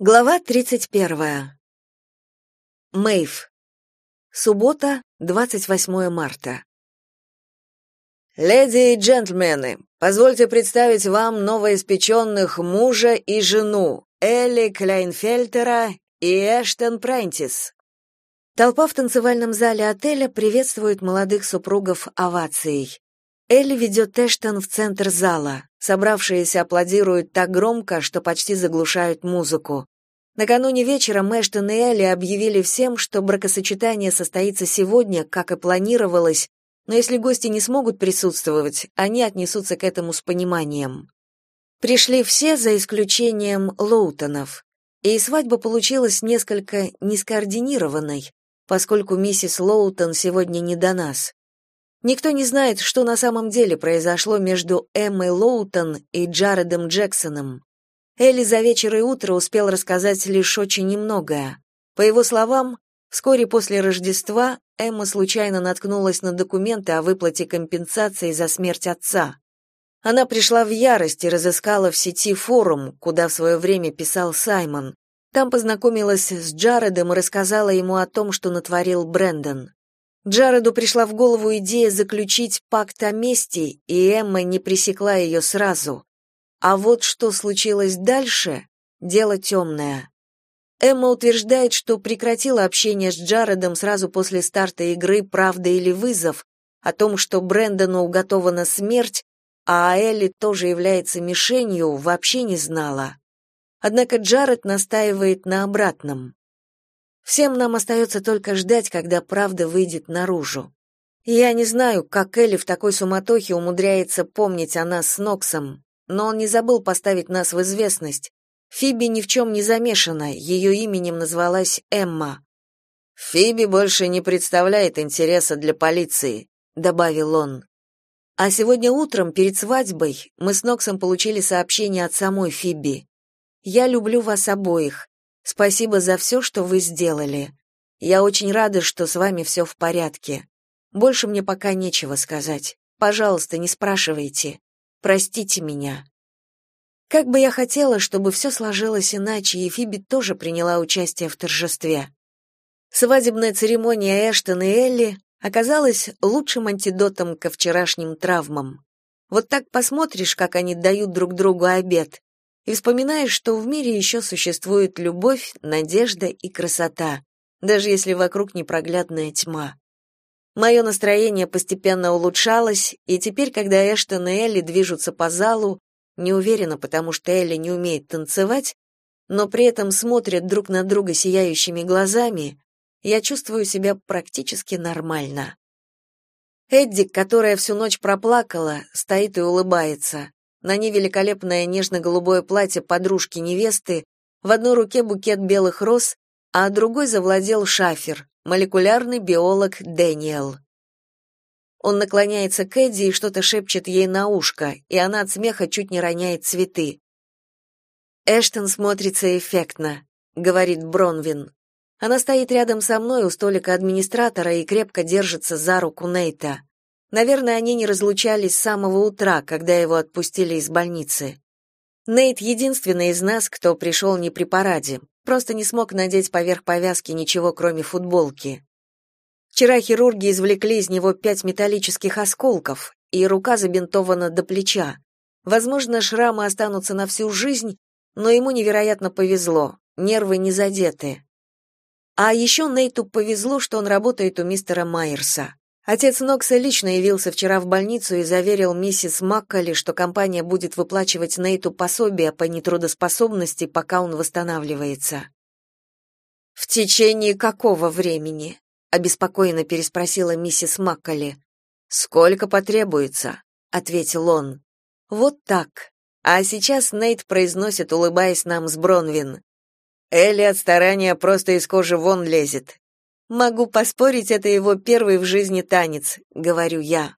Глава 31. Мэйв. Суббота, 28 марта. Леди и джентльмены, позвольте представить вам новоиспеченных мужа и жену, Элли Кляйнфельтера и Эштон Прентис. Толпа в танцевальном зале отеля приветствует молодых супругов овацией. Элли ведет Эштон в центр зала. Собравшиеся аплодируют так громко, что почти заглушают музыку. Накануне вечером Эштон и Элли объявили всем, что бракосочетание состоится сегодня, как и планировалось, но если гости не смогут присутствовать, они отнесутся к этому с пониманием. Пришли все, за исключением Лоутонов. И свадьба получилась несколько нескоординированной, поскольку миссис Лоутон сегодня не до нас. Никто не знает, что на самом деле произошло между Эммой Лоутон и Джаредом Джексоном. Элли за вечер и утро успел рассказать лишь очень немногое. По его словам, вскоре после Рождества Эмма случайно наткнулась на документы о выплате компенсации за смерть отца. Она пришла в ярость и разыскала в сети форум, куда в свое время писал Саймон. Там познакомилась с Джаредом и рассказала ему о том, что натворил Брэндон. Джареду пришла в голову идея заключить пакт о мести, и Эмма не пресекла ее сразу. А вот что случилось дальше — дело темное. Эмма утверждает, что прекратила общение с Джаредом сразу после старта игры «Правда или вызов», о том, что Брэндону уготована смерть, а Элли тоже является мишенью, вообще не знала. Однако Джаред настаивает на обратном. Всем нам остается только ждать, когда правда выйдет наружу. Я не знаю, как Элли в такой суматохе умудряется помнить о нас с Ноксом, но он не забыл поставить нас в известность. Фиби ни в чем не замешана, ее именем назвалась Эмма. «Фиби больше не представляет интереса для полиции», — добавил он. А сегодня утром, перед свадьбой, мы с Ноксом получили сообщение от самой Фиби. «Я люблю вас обоих. Спасибо за все, что вы сделали. Я очень рада, что с вами все в порядке. Больше мне пока нечего сказать. Пожалуйста, не спрашивайте. Простите меня. Как бы я хотела, чтобы все сложилось иначе, и Фиби тоже приняла участие в торжестве. Свадебная церемония Эштон и Элли оказалась лучшим антидотом ко вчерашним травмам. Вот так посмотришь, как они дают друг другу обед, и вспоминаешь, что в мире еще существует любовь, надежда и красота, даже если вокруг непроглядная тьма. Мое настроение постепенно улучшалось, и теперь, когда Эштон и Элли движутся по залу, не уверена, потому что Элли не умеет танцевать, но при этом смотрят друг на друга сияющими глазами, я чувствую себя практически нормально. Эдди, которая всю ночь проплакала, стоит и улыбается. На ней великолепное нежно-голубое платье подружки невесты, в одной руке букет белых роз, а другой завладел шафер, молекулярный биолог Дэниел. Он наклоняется к Эдди и что-то шепчет ей на ушко, и она от смеха чуть не роняет цветы. «Эштон смотрится эффектно», — говорит Бронвин. Она стоит рядом со мной у столика администратора и крепко держится за руку Нейта. Наверное, они не разлучались с самого утра, когда его отпустили из больницы. Нейт единственный из нас, кто пришел не при параде, просто не смог надеть поверх повязки ничего, кроме футболки. Вчера хирурги извлекли из него пять металлических осколков, и рука забинтована до плеча. Возможно, шрамы останутся на всю жизнь, но ему невероятно повезло, нервы не задеты. А еще Нейту повезло, что он работает у мистера Майерса. Отец Нокса лично явился вчера в больницу и заверил миссис Маккали, что компания будет выплачивать Нейту пособие по нетрудоспособности, пока он восстанавливается. «В течение какого времени?» — обеспокоенно переспросила миссис Маккали. «Сколько потребуется?» — ответил он. «Вот так. А сейчас Нейт произносит, улыбаясь нам с Бронвин. Элли от старания просто из кожи вон лезет. Могу поспорить, это его первый в жизни танец, говорю я.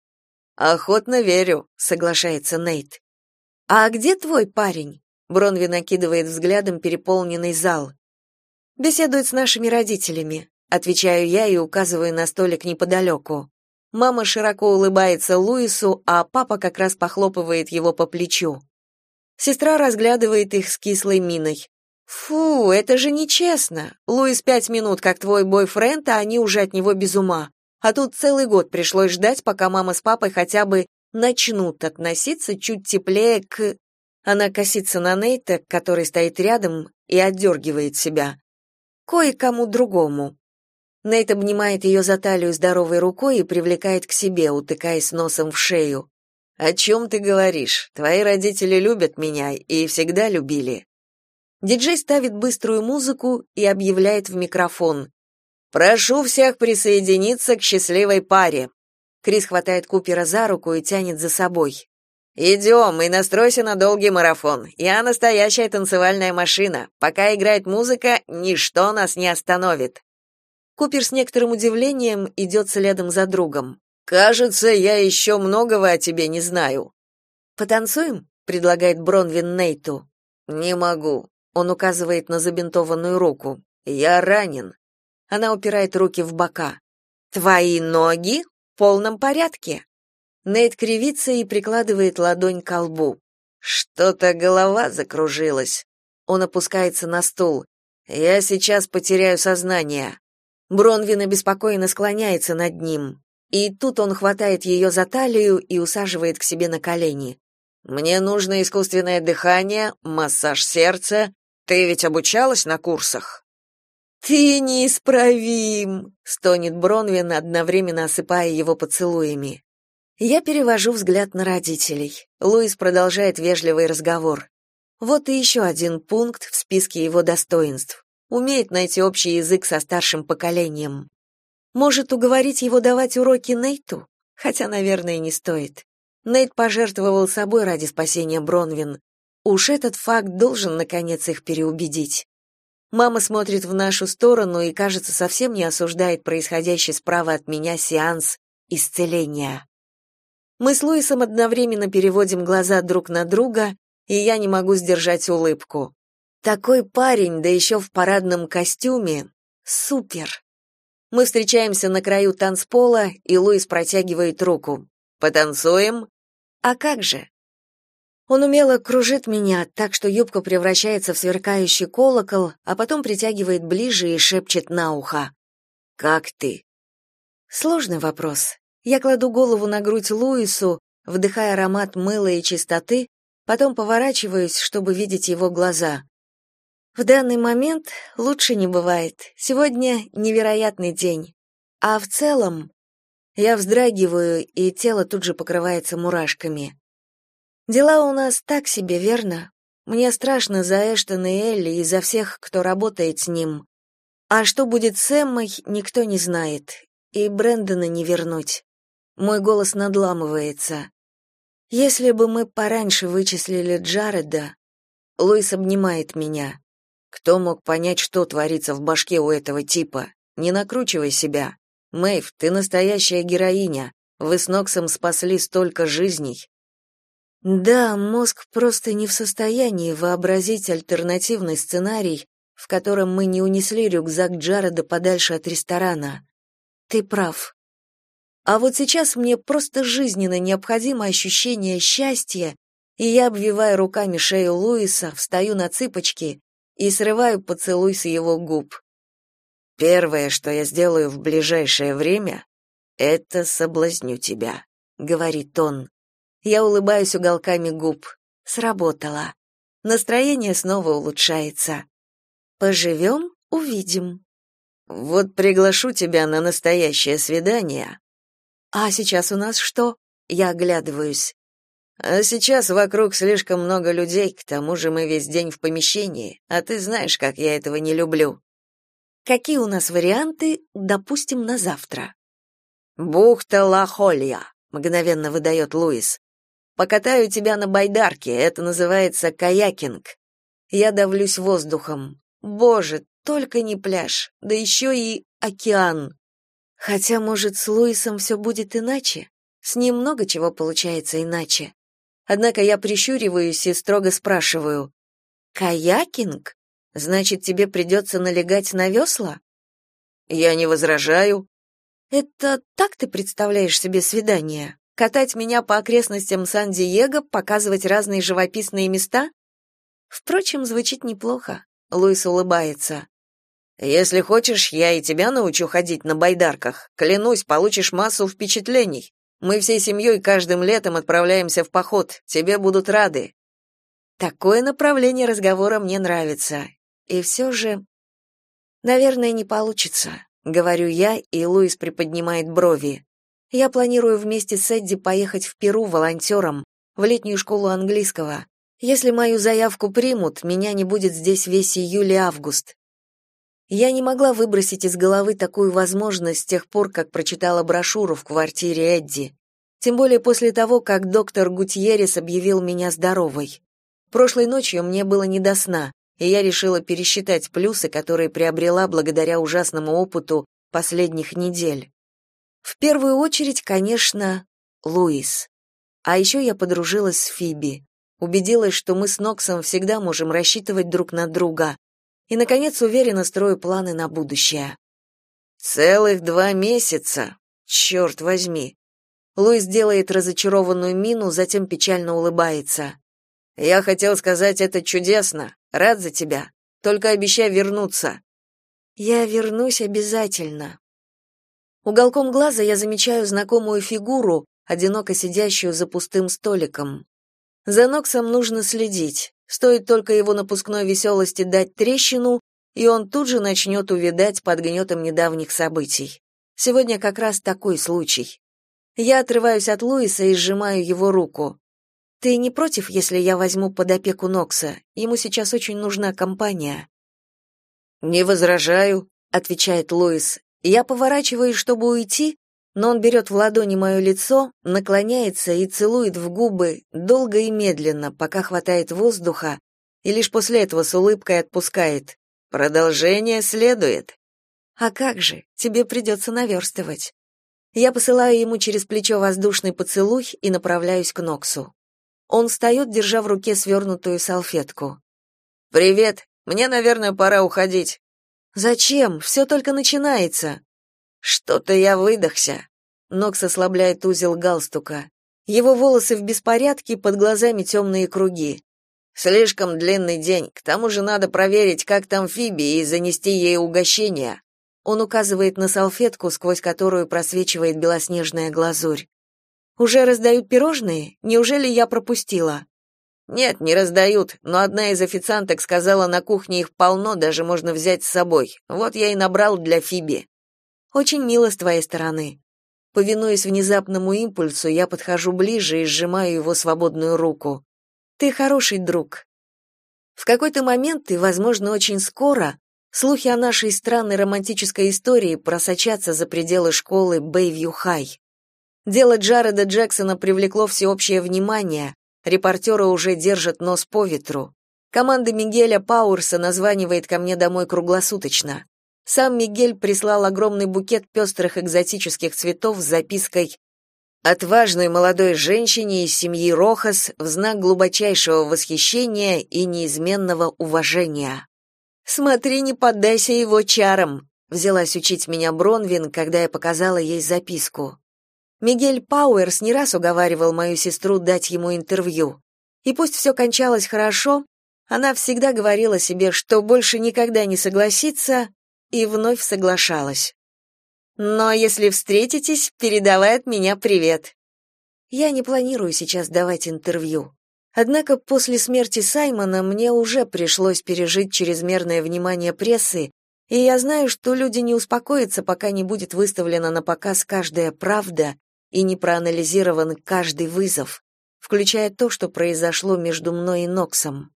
Охотно верю, соглашается Нейт. А где твой парень? Бронви накидывает взглядом переполненный зал. Беседует с нашими родителями, отвечаю я и указываю на столик неподалеку. Мама широко улыбается Луису, а папа как раз похлопывает его по плечу. Сестра разглядывает их с кислой миной. Фу, это же нечестно. Луис пять минут как твой бойфренд, а они уже от него без ума. А тут целый год пришлось ждать, пока мама с папой хотя бы начнут относиться чуть теплее к... Она косится на Нейта, который стоит рядом, и отдергивает себя. Кое-кому другому. Нейт обнимает ее за талию здоровой рукой и привлекает к себе, утыкаясь носом в шею. «О чем ты говоришь? Твои родители любят меня и всегда любили». Диджей ставит быструю музыку и объявляет в микрофон. «Прошу всех присоединиться к счастливой паре». Крис хватает Купера за руку и тянет за собой. «Идем и настройся на долгий марафон. Я настоящая танцевальная машина. Пока играет музыка, ничто нас не остановит». Купер с некоторым удивлением идет следом за другом. Кажется, я еще многого о тебе не знаю. Потанцуем? предлагает Бронвин Нейту. Не могу. Он указывает на забинтованную руку. Я ранен. Она упирает руки в бока. Твои ноги в полном порядке. Нейт кривится и прикладывает ладонь к лбу. Что-то голова закружилась. Он опускается на стул. Я сейчас потеряю сознание. Бронвин обеспокоенно склоняется над ним. И тут он хватает ее за талию и усаживает к себе на колени. Мне нужно искусственное дыхание, массаж сердца. Ты ведь обучалась на курсах. Ты неисправим, стонет Бронвин, одновременно осыпая его поцелуями. Я перевожу взгляд на родителей. Луис продолжает вежливый разговор. Вот и еще один пункт в списке его достоинств. Умеет найти общий язык со старшим поколением. Может, уговорить его давать уроки Нейту? Хотя, наверное, не стоит. Нейт пожертвовал собой ради спасения Бронвин. Уж этот факт должен, наконец, их переубедить. Мама смотрит в нашу сторону и, кажется, совсем не осуждает происходящий справа от меня сеанс исцеления. Мы с Луисом одновременно переводим глаза друг на друга, и я не могу сдержать улыбку. Такой парень, да еще в парадном костюме. Супер! Мы встречаемся на краю танцпола, и Луис протягивает руку. «Потанцуем?» «А как же?» Он умело кружит меня, так что юбка превращается в сверкающий колокол, а потом притягивает ближе и шепчет на ухо. «Как ты?» Сложный вопрос. Я кладу голову на грудь Луису, вдыхая аромат мыла и чистоты, потом поворачиваюсь, чтобы видеть его глаза. В данный момент лучше не бывает. Сегодня невероятный день. А в целом я вздрагиваю, и тело тут же покрывается мурашками. Дела у нас так себе, верно? Мне страшно за Эштона и Элли и за всех, кто работает с ним. А что будет с Эммой, никто не знает. И Брэндона не вернуть. Мой голос надламывается. Если бы мы пораньше вычислили Джареда... Луис обнимает меня. Кто мог понять, что творится в башке у этого типа? Не накручивай себя. Мэйв, ты настоящая героиня. Вы с Ноксом спасли столько жизней. Да, мозг просто не в состоянии вообразить альтернативный сценарий, в котором мы не унесли рюкзак Джареда подальше от ресторана. Ты прав. А вот сейчас мне просто жизненно необходимо ощущение счастья, и я, обвивая руками шею Луиса, встаю на цыпочки и срываю поцелуй с его губ. Первое, что я сделаю в ближайшее время, это соблазню тебя, говорит он. Я улыбаюсь уголками губ. Сработало. Настроение снова улучшается. Поживем, увидим. Вот приглашу тебя на настоящее свидание. А сейчас у нас что? Я оглядываюсь. А сейчас вокруг слишком много людей, к тому же мы весь день в помещении, а ты знаешь, как я этого не люблю. Какие у нас варианты, допустим, на завтра? Бухта Ла-Холья, мгновенно выдает Луис. Покатаю тебя на байдарке, это называется каякинг. Я давлюсь воздухом. Боже, только не пляж, да еще и океан. Хотя, может, с Луисом все будет иначе? С ним много чего получается иначе. Однако я прищуриваюсь и строго спрашиваю: "Каякинг? Значит, тебе придется налегать на весла?» Я не возражаю. Это так ты представляешь себе свидание? Катать меня по окрестностям Сан-Диего, показывать разные живописные места? Впрочем, звучит неплохо. Луис улыбается. Если хочешь, я и тебя научу ходить на байдарках. Клянусь, получишь массу впечатлений. Мы всей семьей каждым летом отправляемся в поход. Тебе будут рады. Такое направление разговора мне нравится. И все же, наверное, не получится, говорю я, и Луис приподнимает брови. Я планирую вместе с Эдди поехать в Перу волонтером, в летнюю школу английского. Если мою заявку примут, меня не будет здесь весь июль и август. Я не могла выбросить из головы такую возможность с тех пор, как прочитала брошюру в квартире Эдди. Тем более после того, как доктор Гутьеррес объявил меня здоровой. Прошлой ночью мне было не до сна, и я решила пересчитать плюсы, которые приобрела благодаря ужасному опыту последних недель. В первую очередь, конечно, Луис. А еще я подружилась с Фиби, убедилась, что мы с Ноксом всегда можем рассчитывать друг на друга, и, наконец, уверенно строю планы на будущее. «Целых два месяца! Черт возьми!» Луис делает разочарованную мину, затем печально улыбается. Я хотел сказать это чудесно. Рад за тебя. Только обещай вернуться. Я вернусь обязательно. Уголком глаза я замечаю знакомую фигуру, одиноко сидящую за пустым столиком. За Ноксом нужно следить. Стоит только его напускной веселости дать трещину, и он тут же начнет увядать под гнетом недавних событий. Сегодня как раз такой случай. Я отрываюсь от Луиса и сжимаю его руку. Ты не против, если я возьму под опеку Нокса? Ему сейчас очень нужна компания. Не возражаю, отвечает Луис. Я поворачиваюсь, чтобы уйти, но он берет в ладони мое лицо, наклоняется и целует в губы долго и медленно, пока хватает воздуха, и лишь после этого с улыбкой отпускает. Продолжение следует. А как же? Тебе придется наверстывать. Я посылаю ему через плечо воздушный поцелуй и направляюсь к Ноксу. Он встает, держа в руке свернутую салфетку. «Привет. Мне, наверное, пора уходить». «Зачем? Все только начинается». «Что-то я выдохся». Нокс ослабляет узел галстука. Его волосы в беспорядке, под глазами темные круги. «Слишком длинный день. К тому же надо проверить, как там Фиби, и занести ей угощение». Он указывает на салфетку, сквозь которую просвечивает белоснежная глазурь. Уже раздают пирожные? Неужели я пропустила? Нет, не раздают, но одна из официанток сказала, на кухне их полно, даже можно взять с собой. Вот я и набрал для Фиби. Очень мило с твоей стороны. Повинуясь внезапному импульсу, я подхожу ближе и сжимаю его свободную руку. Ты хороший друг. В какой-то момент, и, возможно, очень скоро, слухи о нашей странной романтической истории просочатся за пределы школы Бэйвью-Хай. Дело Джареда Джексона привлекло всеобщее внимание. Репортеры уже держат нос по ветру. Команда Мигеля Пауэрса названивает ко мне домой круглосуточно. Сам Мигель прислал огромный букет пестрых экзотических цветов с запиской «Отважной молодой женщине из семьи Рохас в знак глубочайшего восхищения и неизменного уважения». «Смотри, не поддайся его чарам», — взялась учить меня Бронвин, когда я показала ей записку. Мигель Пауэрс не раз уговаривал мою сестру дать ему интервью. И пусть все кончалось хорошо, она всегда говорила себе, что больше никогда не согласится, и вновь соглашалась. «Но если встретитесь, передавай от меня привет». Я не планирую сейчас давать интервью. Однако после смерти Саймона мне уже пришлось пережить чрезмерное внимание прессы, и я знаю, что люди не успокоятся, пока не будет выставлена на показ каждая правда и не проанализирован каждый вызов, включая то, что произошло между мной и Ноксом.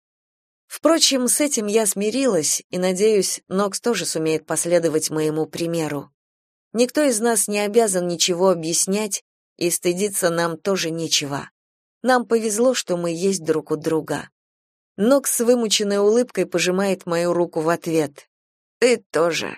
Впрочем, с этим я смирилась, и, надеюсь, Нокс тоже сумеет последовать моему примеру. Никто из нас не обязан ничего объяснять, и стыдиться нам тоже нечего. Нам повезло, что мы есть друг у друга. Нокс с вымученной улыбкой пожимает мою руку в ответ. «Ты тоже»,